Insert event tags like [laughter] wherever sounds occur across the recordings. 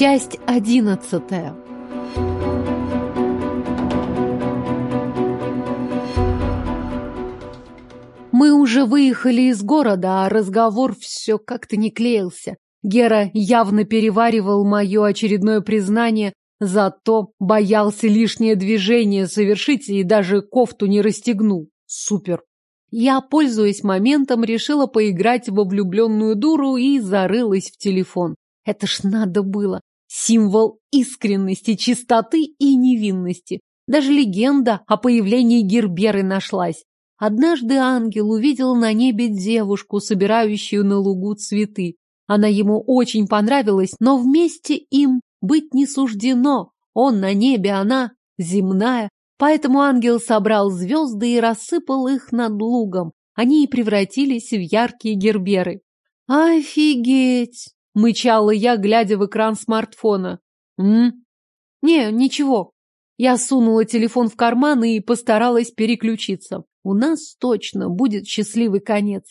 Часть одиннадцатая. Мы уже выехали из города, а разговор все как-то не клеился. Гера явно переваривал мое очередное признание, зато боялся лишнее движение совершить и даже кофту не расстегнул. Супер. Я, пользуясь моментом, решила поиграть во влюбленную дуру и зарылась в телефон. Это ж надо было. Символ искренности, чистоты и невинности. Даже легенда о появлении Герберы нашлась. Однажды ангел увидел на небе девушку, собирающую на лугу цветы. Она ему очень понравилась, но вместе им быть не суждено. Он на небе, она земная. Поэтому ангел собрал звезды и рассыпал их над лугом. Они и превратились в яркие герберы. «Офигеть!» — мычала я, глядя в экран смартфона. «М? Не, ничего». Я сунула телефон в карман и постаралась переключиться. У нас точно будет счастливый конец.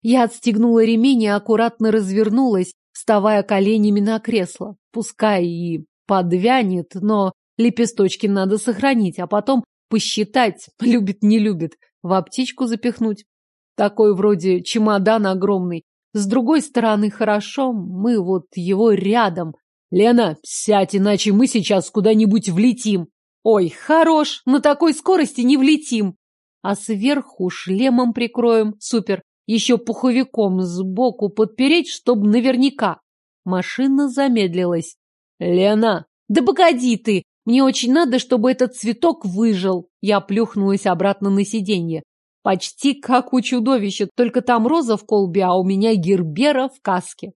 Я отстегнула ремень и аккуратно развернулась, вставая коленями на кресло. Пускай и подвянет, но лепесточки надо сохранить, а потом посчитать, любит, не любит, в аптечку запихнуть. Такой вроде чемодан огромный. С другой стороны, хорошо, мы вот его рядом. Лена, сядь, иначе мы сейчас куда-нибудь влетим. Ой, хорош, на такой скорости не влетим а сверху шлемом прикроем. Супер. Еще пуховиком сбоку подпереть, чтобы наверняка. Машина замедлилась. Лена, да погоди ты! Мне очень надо, чтобы этот цветок выжил. Я плюхнулась обратно на сиденье. Почти как у чудовища, только там роза в колбе, а у меня гербера в каске.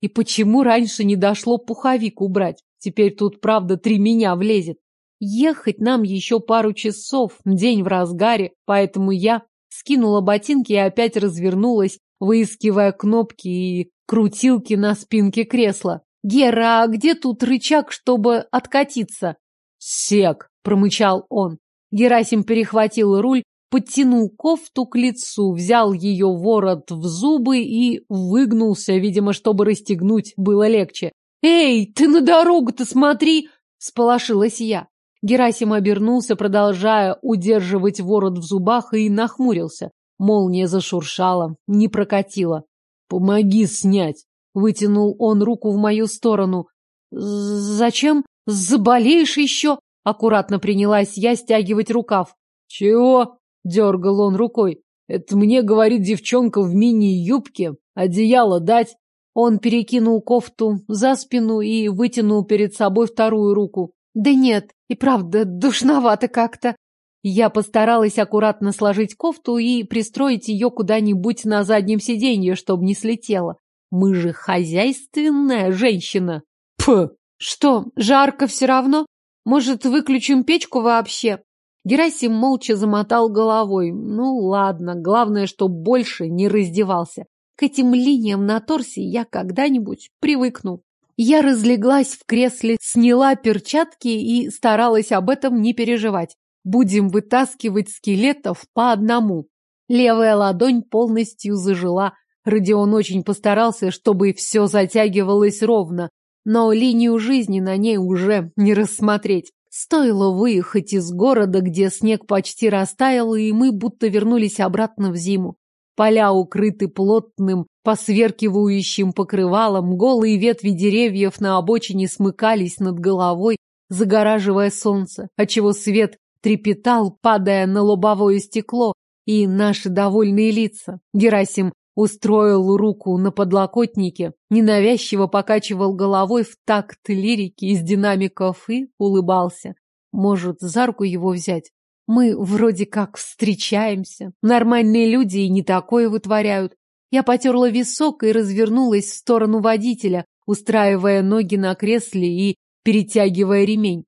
И почему раньше не дошло пуховик убрать? Теперь тут, правда, три меня влезет. Ехать нам еще пару часов, день в разгаре, поэтому я скинула ботинки и опять развернулась, выискивая кнопки и крутилки на спинке кресла. «Гера, а где тут рычаг, чтобы откатиться?» «Сек», — промычал он. Герасим перехватил руль, подтянул кофту к лицу, взял ее ворот в зубы и выгнулся, видимо, чтобы расстегнуть было легче. «Эй, ты на дорогу-то смотри!» — сполошилась я. Герасим обернулся, продолжая удерживать ворот в зубах, и нахмурился. Молния зашуршала, не прокатила. «Помоги снять!» — вытянул он руку в мою сторону. «Зачем? Заболеешь еще?» — аккуратно принялась я стягивать рукав. «Чего?» — дергал он рукой. «Это мне, — говорит девчонка в мини-юбке, — одеяло дать». Он перекинул кофту за спину и вытянул перед собой вторую руку. Да нет, и правда, душновато как-то. Я постаралась аккуратно сложить кофту и пристроить ее куда-нибудь на заднем сиденье, чтобы не слетела. Мы же хозяйственная женщина. Пф! Что, жарко все равно? Может, выключим печку вообще? Герасим молча замотал головой. Ну, ладно, главное, что больше не раздевался. К этим линиям на торсе я когда-нибудь привыкну. Я разлеглась в кресле, сняла перчатки и старалась об этом не переживать. Будем вытаскивать скелетов по одному. Левая ладонь полностью зажила. Родион очень постарался, чтобы все затягивалось ровно, но линию жизни на ней уже не рассмотреть. Стоило выехать из города, где снег почти растаял, и мы будто вернулись обратно в зиму. Поля укрыты плотным, посверкивающим покрывалом, голые ветви деревьев на обочине смыкались над головой, загораживая солнце, отчего свет трепетал, падая на лобовое стекло и наши довольные лица. Герасим устроил руку на подлокотнике, ненавязчиво покачивал головой в такт лирики из динамиков и улыбался. Может, за руку его взять? Мы вроде как встречаемся. Нормальные люди и не такое вытворяют. Я потерла висок и развернулась в сторону водителя, устраивая ноги на кресле и перетягивая ремень.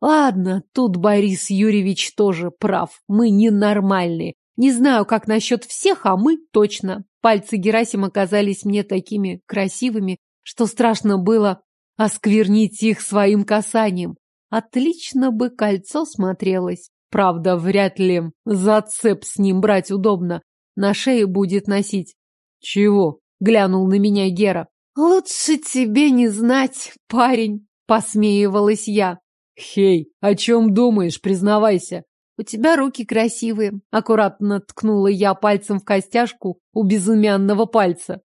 Ладно, тут Борис Юрьевич тоже прав. Мы ненормальные. Не знаю, как насчет всех, а мы точно. Пальцы Герасима казались мне такими красивыми, что страшно было осквернить их своим касанием. Отлично бы кольцо смотрелось. Правда, вряд ли зацеп с ним брать удобно. На шее будет носить. Чего? Глянул на меня Гера. Лучше тебе не знать, парень. посмеивалась я. Хей, о чем думаешь, признавайся. У тебя руки красивые. Аккуратно ткнула я пальцем в костяшку у безымянного пальца.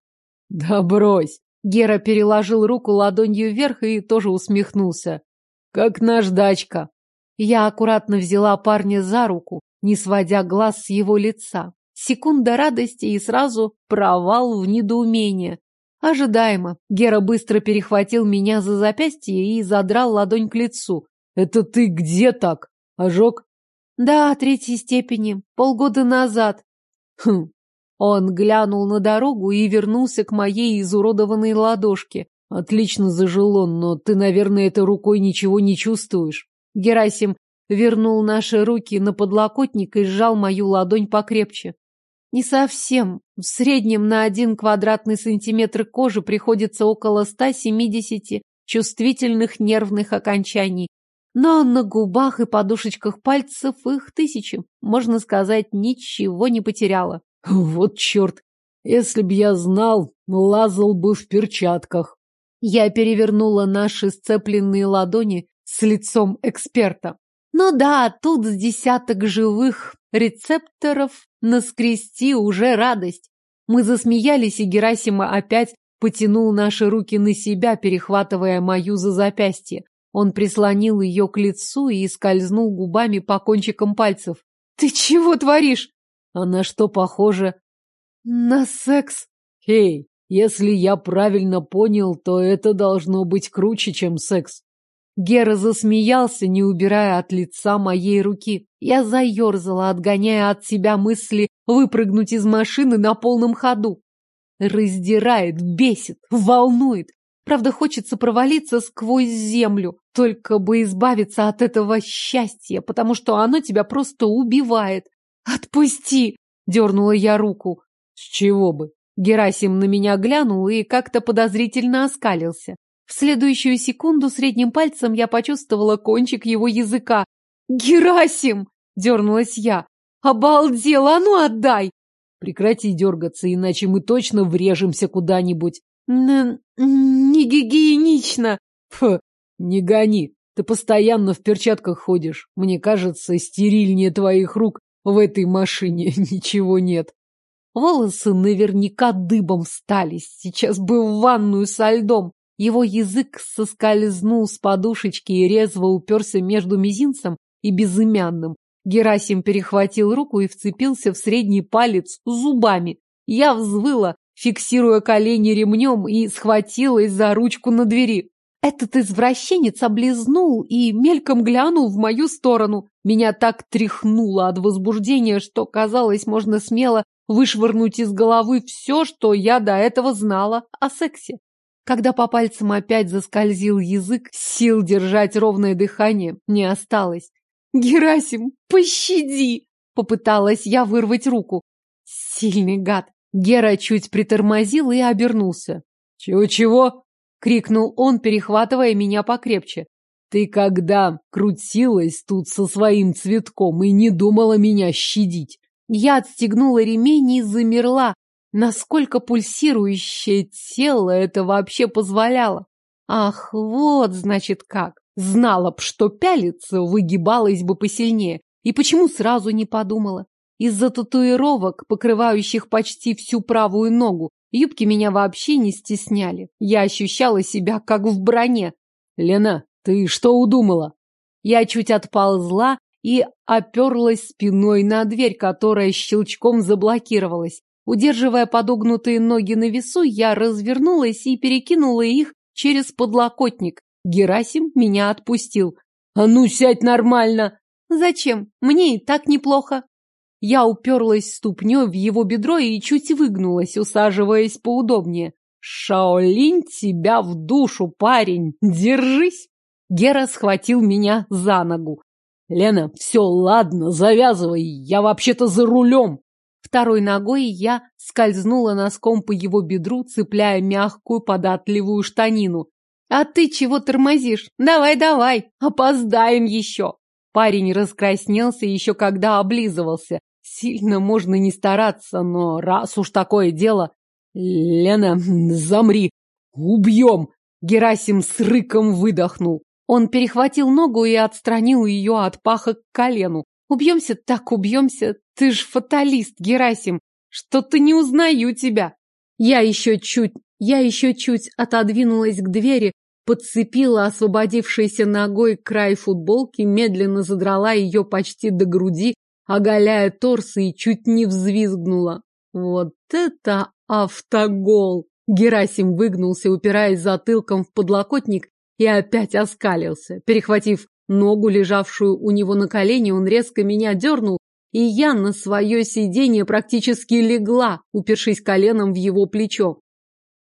Да брось. Гера переложил руку ладонью вверх и тоже усмехнулся. Как наждачка. Я аккуратно взяла парня за руку, не сводя глаз с его лица. Секунда радости и сразу провал в недоумение. Ожидаемо. Гера быстро перехватил меня за запястье и задрал ладонь к лицу. «Это ты где так? Ожог?» «Да, третьей степени. Полгода назад». «Хм». Он глянул на дорогу и вернулся к моей изуродованной ладошке. «Отлично зажил он, но ты, наверное, этой рукой ничего не чувствуешь». Герасим вернул наши руки на подлокотник и сжал мою ладонь покрепче. Не совсем. В среднем на один квадратный сантиметр кожи приходится около 170 чувствительных нервных окончаний. Но на губах и подушечках пальцев их тысячи. Можно сказать, ничего не потеряла. [laughs] Вот черт! Если б я знал, лазал бы в перчатках. Я перевернула наши сцепленные ладони с лицом эксперта. Ну да, тут с десяток живых рецепторов наскрести уже радость. Мы засмеялись, и Герасима опять потянул наши руки на себя, перехватывая мою за запястье. Он прислонил ее к лицу и скользнул губами по кончикам пальцев. «Ты чего творишь?» «А на что похоже?» «На секс». «Эй, если я правильно понял, то это должно быть круче, чем секс». Гера засмеялся, не убирая от лица моей руки. Я заерзала, отгоняя от себя мысли выпрыгнуть из машины на полном ходу. Раздирает, бесит, волнует. Правда, хочется провалиться сквозь землю, только бы избавиться от этого счастья, потому что оно тебя просто убивает. «Отпусти!» — дернула я руку. «С чего бы?» Герасим на меня глянул и как-то подозрительно оскалился. В следующую секунду средним пальцем я почувствовала кончик его языка. «Герасим!» — дернулась я. «Обалдел! А ну отдай!» «Прекрати дергаться, иначе мы точно врежемся куда-нибудь». «Не гигиенично!» «Фу, не гони! Ты постоянно в перчатках ходишь. Мне кажется, стерильнее твоих рук в этой машине [laughs] ничего нет». Волосы наверняка дыбом встали. Сейчас бы в ванную со льдом. Его язык соскользнул с подушечки и резво уперся между мизинцем и безымянным. Герасим перехватил руку и вцепился в средний палец зубами. Я взвыла, фиксируя колени ремнем, и схватилась за ручку на двери. Этот извращенец облизнул и мельком глянул в мою сторону. Меня так тряхнуло от возбуждения, что, казалось, можно смело вышвырнуть из головы все, что я до этого знала о сексе. Когда по пальцам опять заскользил язык, сил держать ровное дыхание не осталось. «Герасим, пощади!» — попыталась я вырвать руку. Сильный гад. Гера чуть притормозил и обернулся. «Чего-чего?» — крикнул он, перехватывая меня покрепче. «Ты когда крутилась тут со своим цветком и не думала меня щадить?» Я отстегнула ремень и замерла, Насколько пульсирующее тело это вообще позволяло? Ах, вот, значит, как. Знала б, что пялится, выгибалась бы посильнее. И почему сразу не подумала? Из-за татуировок, покрывающих почти всю правую ногу, юбки меня вообще не стесняли. Я ощущала себя как в броне. «Лена, ты что удумала?» Я чуть отползла и оперлась спиной на дверь, которая щелчком заблокировалась. Удерживая подогнутые ноги на весу, я развернулась и перекинула их через подлокотник. Герасим меня отпустил. «А ну, сядь нормально!» «Зачем? Мне и так неплохо». Я уперлась ступней в его бедро и чуть выгнулась, усаживаясь поудобнее. «Шаолинь тебя в душу, парень! Держись!» Гера схватил меня за ногу. «Лена, все, ладно, завязывай, я вообще-то за рулем!» Второй ногой я скользнула носком по его бедру, цепляя мягкую податливую штанину. «А ты чего тормозишь? Давай-давай, опоздаем еще!» Парень раскраснелся еще когда облизывался. Сильно можно не стараться, но раз уж такое дело... «Лена, замри! Убьем!» Герасим с рыком выдохнул. Он перехватил ногу и отстранил ее от паха к колену. Убьемся так убьемся. Ты ж фаталист, Герасим. Что-то не узнаю тебя. Я еще чуть, я еще чуть отодвинулась к двери, подцепила освободившейся ногой край футболки, медленно задрала ее почти до груди, оголяя торс и чуть не взвизгнула. Вот это автогол! Герасим выгнулся, упираясь затылком в подлокотник, и опять оскалился. Перехватив ногу, лежавшую у него на колене, он резко меня дернул, и я на свое сиденье практически легла, упершись коленом в его плечо.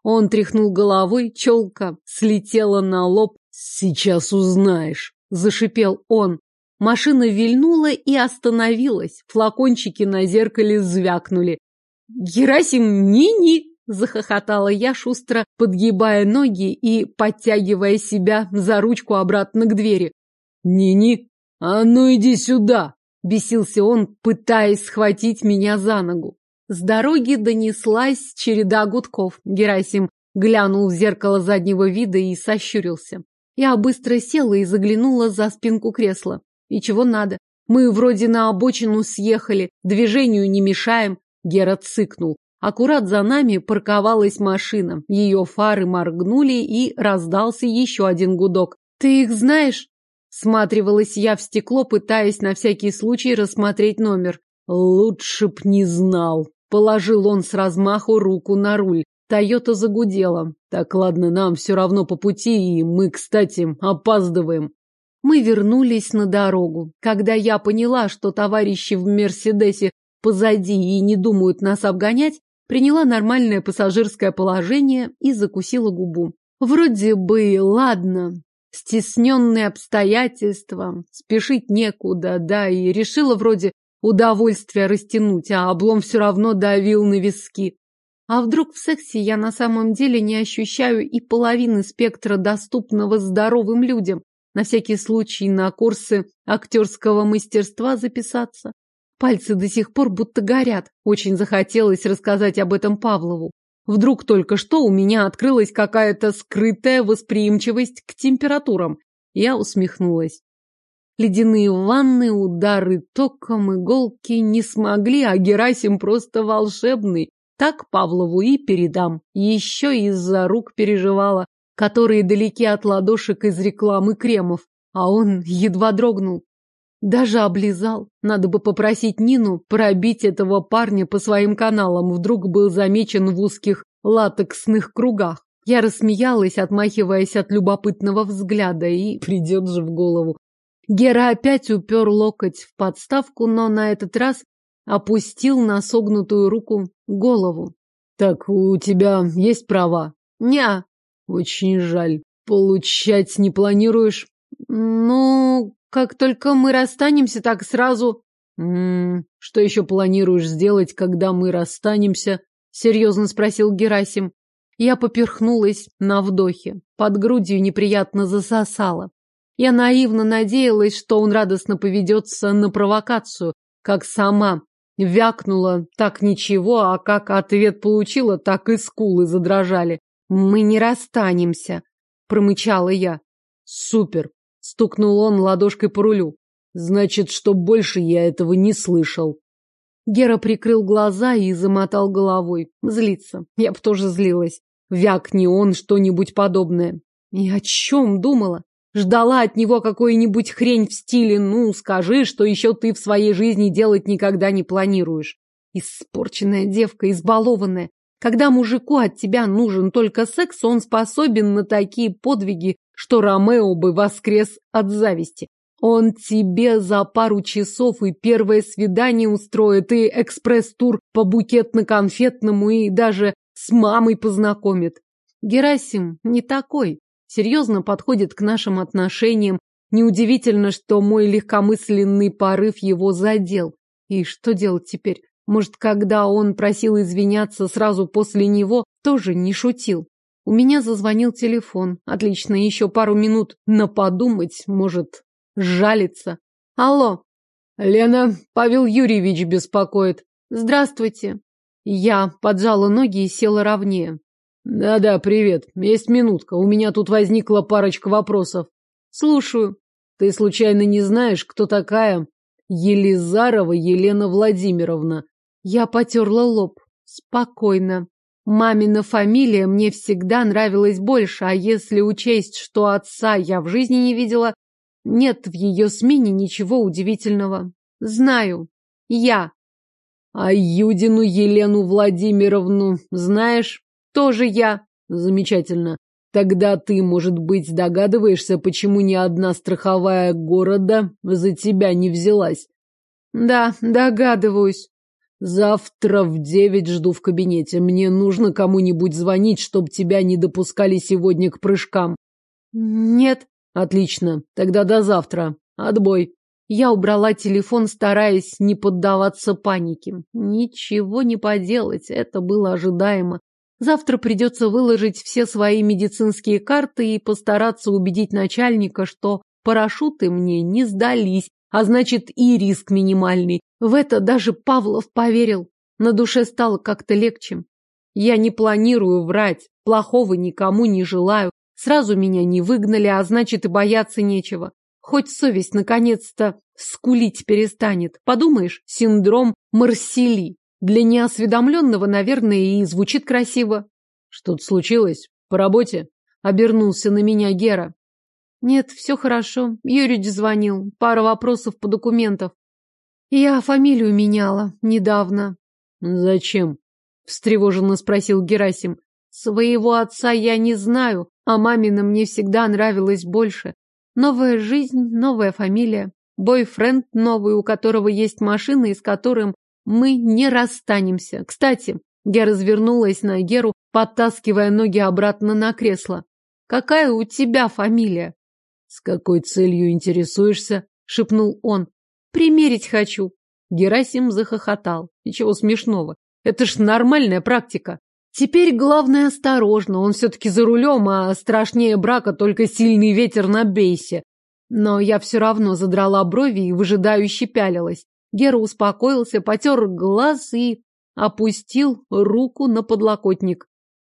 Он тряхнул головой, челка слетела на лоб. «Сейчас узнаешь», — зашипел он. Машина вильнула и остановилась. Флакончики на зеркале звякнули. «Герасим, ни-ни!» — захохотала я, шустро подгибая ноги и подтягивая себя за ручку обратно к двери. «Ни-ни, а ну иди сюда!» — бесился он, пытаясь схватить меня за ногу. С дороги донеслась череда гудков. Герасим глянул в зеркало заднего вида и сощурился. Я быстро села и заглянула за спинку кресла. И чего надо? Мы вроде на обочину съехали, движению не мешаем. Гера цыкнул. Аккурат за нами парковалась машина. Ее фары моргнули, и раздался еще один гудок. «Ты их знаешь?» Сматривалась я в стекло, пытаясь на всякий случай рассмотреть номер. «Лучше б не знал», Положил он с размаху руку на руль. Тойота загудела. Так, ладно, нам все равно по пути, и мы, кстати, опаздываем. Мы вернулись на дорогу. Когда я поняла, что товарищи в Мерседесе позади и не думают нас обгонять, приняла нормальное пассажирское положение и закусила губу. Вроде бы, ладно, стесненные обстоятельства, спешить некуда, да, и решила вроде удовольствие растянуть, а облом все равно давил на виски. А вдруг в сексе я на самом деле не ощущаю и половины спектра доступного здоровым людям? На всякий случай на курсы актерского мастерства записаться. Пальцы до сих пор будто горят. Очень захотелось рассказать об этом Павлову. Вдруг только что у меня открылась какая-то скрытая восприимчивость к температурам. Я усмехнулась. Ледяные ванны, удары током, иголки не смогли, а Герасим просто волшебный. Так Павлову и передам. Еще из-за рук переживала, которые далеки от ладошек из рекламы кремов. А он едва дрогнул. Даже облизал. Надо бы попросить Нину пробить этого парня по своим каналам. Вдруг был замечен в узких латексных кругах. Я рассмеялась, отмахиваясь от любопытного взгляда, и придет же в голову. Гера опять упер локоть в подставку, но на этот раз опустил на согнутую руку голову. Так, у тебя есть права? Ня. Очень жаль. Получать не планируешь? Ну, как только мы расстанемся, так сразу... М -м, что еще планируешь сделать, когда мы расстанемся? Серьезно спросил Герасим. Я поперхнулась на вдохе. Под грудью неприятно засосало. Я наивно надеялась, что он радостно поведется на провокацию, как сама. Вякнула так ничего, а как ответ получила, так и скулы задрожали. «Мы не расстанемся», — промычала я. «Супер!» — стукнул он ладошкой по рулю. «Значит, что больше я этого не слышал». Гера прикрыл глаза и замотал головой. Злиться. Я бы тоже злилась. Вякни он что-нибудь подобное. И о чем думала? Ждала от него какой-нибудь хрень в стиле «ну, скажи, что еще ты в своей жизни делать никогда не планируешь». Испорченная девка, избалованная. Когда мужику от тебя нужен только секс, он способен на такие подвиги, что Ромео бы воскрес от зависти. Он тебе за пару часов и первое свидание устроит, и экспресс-тур по букетно-конфетному, и даже с мамой познакомит. Герасим не такой серьезно подходит к нашим отношениям. Неудивительно, что мой легкомысленный порыв его задел. И что делать теперь? Может, когда он просил извиняться сразу после него, тоже не шутил. У меня зазвонил телефон. Отлично, еще пару минут на подумать, может, жалиться. Алло. Лена, Павел Юрьевич беспокоит. Здравствуйте. Я поджала ноги и села ровнее. Да-да, привет. Есть минутка. У меня тут возникла парочка вопросов. Слушаю. Ты случайно не знаешь, кто такая Елизарова Елена Владимировна? Я потерла лоб. Спокойно. Мамина фамилия мне всегда нравилась больше, а если учесть, что отца я в жизни не видела, нет в ее смене ничего удивительного. Знаю. Я. А Юдину Елену Владимировну знаешь? Тоже я. Замечательно. Тогда ты, может быть, догадываешься, почему ни одна страховая города за тебя не взялась? Да, догадываюсь. Завтра в девять жду в кабинете. Мне нужно кому-нибудь звонить, чтобы тебя не допускали сегодня к прыжкам. Нет. Отлично. Тогда до завтра. Отбой. Я убрала телефон, стараясь не поддаваться панике. Ничего не поделать, это было ожидаемо. Завтра придется выложить все свои медицинские карты и постараться убедить начальника, что парашюты мне не сдались, а значит и риск минимальный. В это даже Павлов поверил. На душе стало как-то легче. Я не планирую врать, плохого никому не желаю. Сразу меня не выгнали, а значит и бояться нечего. Хоть совесть наконец-то скулить перестанет. Подумаешь, синдром Марсели. Для неосведомленного, наверное, и звучит красиво. Что-то случилось? По работе? Обернулся на меня Гера. Нет, все хорошо. Юрич звонил. Пара вопросов по документам. Я фамилию меняла недавно. Зачем? Встревоженно спросил Герасим. Своего отца я не знаю, а мамина мне всегда нравилась больше. Новая жизнь, новая фамилия. Бойфренд новый, у которого есть машина и с которым мы не расстанемся. Кстати, я развернулась на Геру, подтаскивая ноги обратно на кресло. Какая у тебя фамилия? С какой целью интересуешься? шепнул он. Примерить хочу. Герасим захохотал. Ничего смешного. Это ж нормальная практика. Теперь главное осторожно. Он все-таки за рулем, а страшнее брака только сильный ветер на бейсе. Но я все равно задрала брови и выжидающе пялилась. Гера успокоился, потер глаз и опустил руку на подлокотник.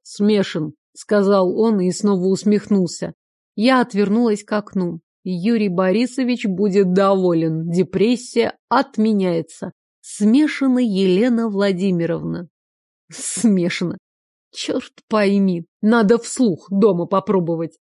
«Смешан», — сказал он и снова усмехнулся. Я отвернулась к окну. Юрий Борисович будет доволен. Депрессия отменяется. Смешана Елена Владимировна. Смешана. Черт пойми, надо вслух дома попробовать.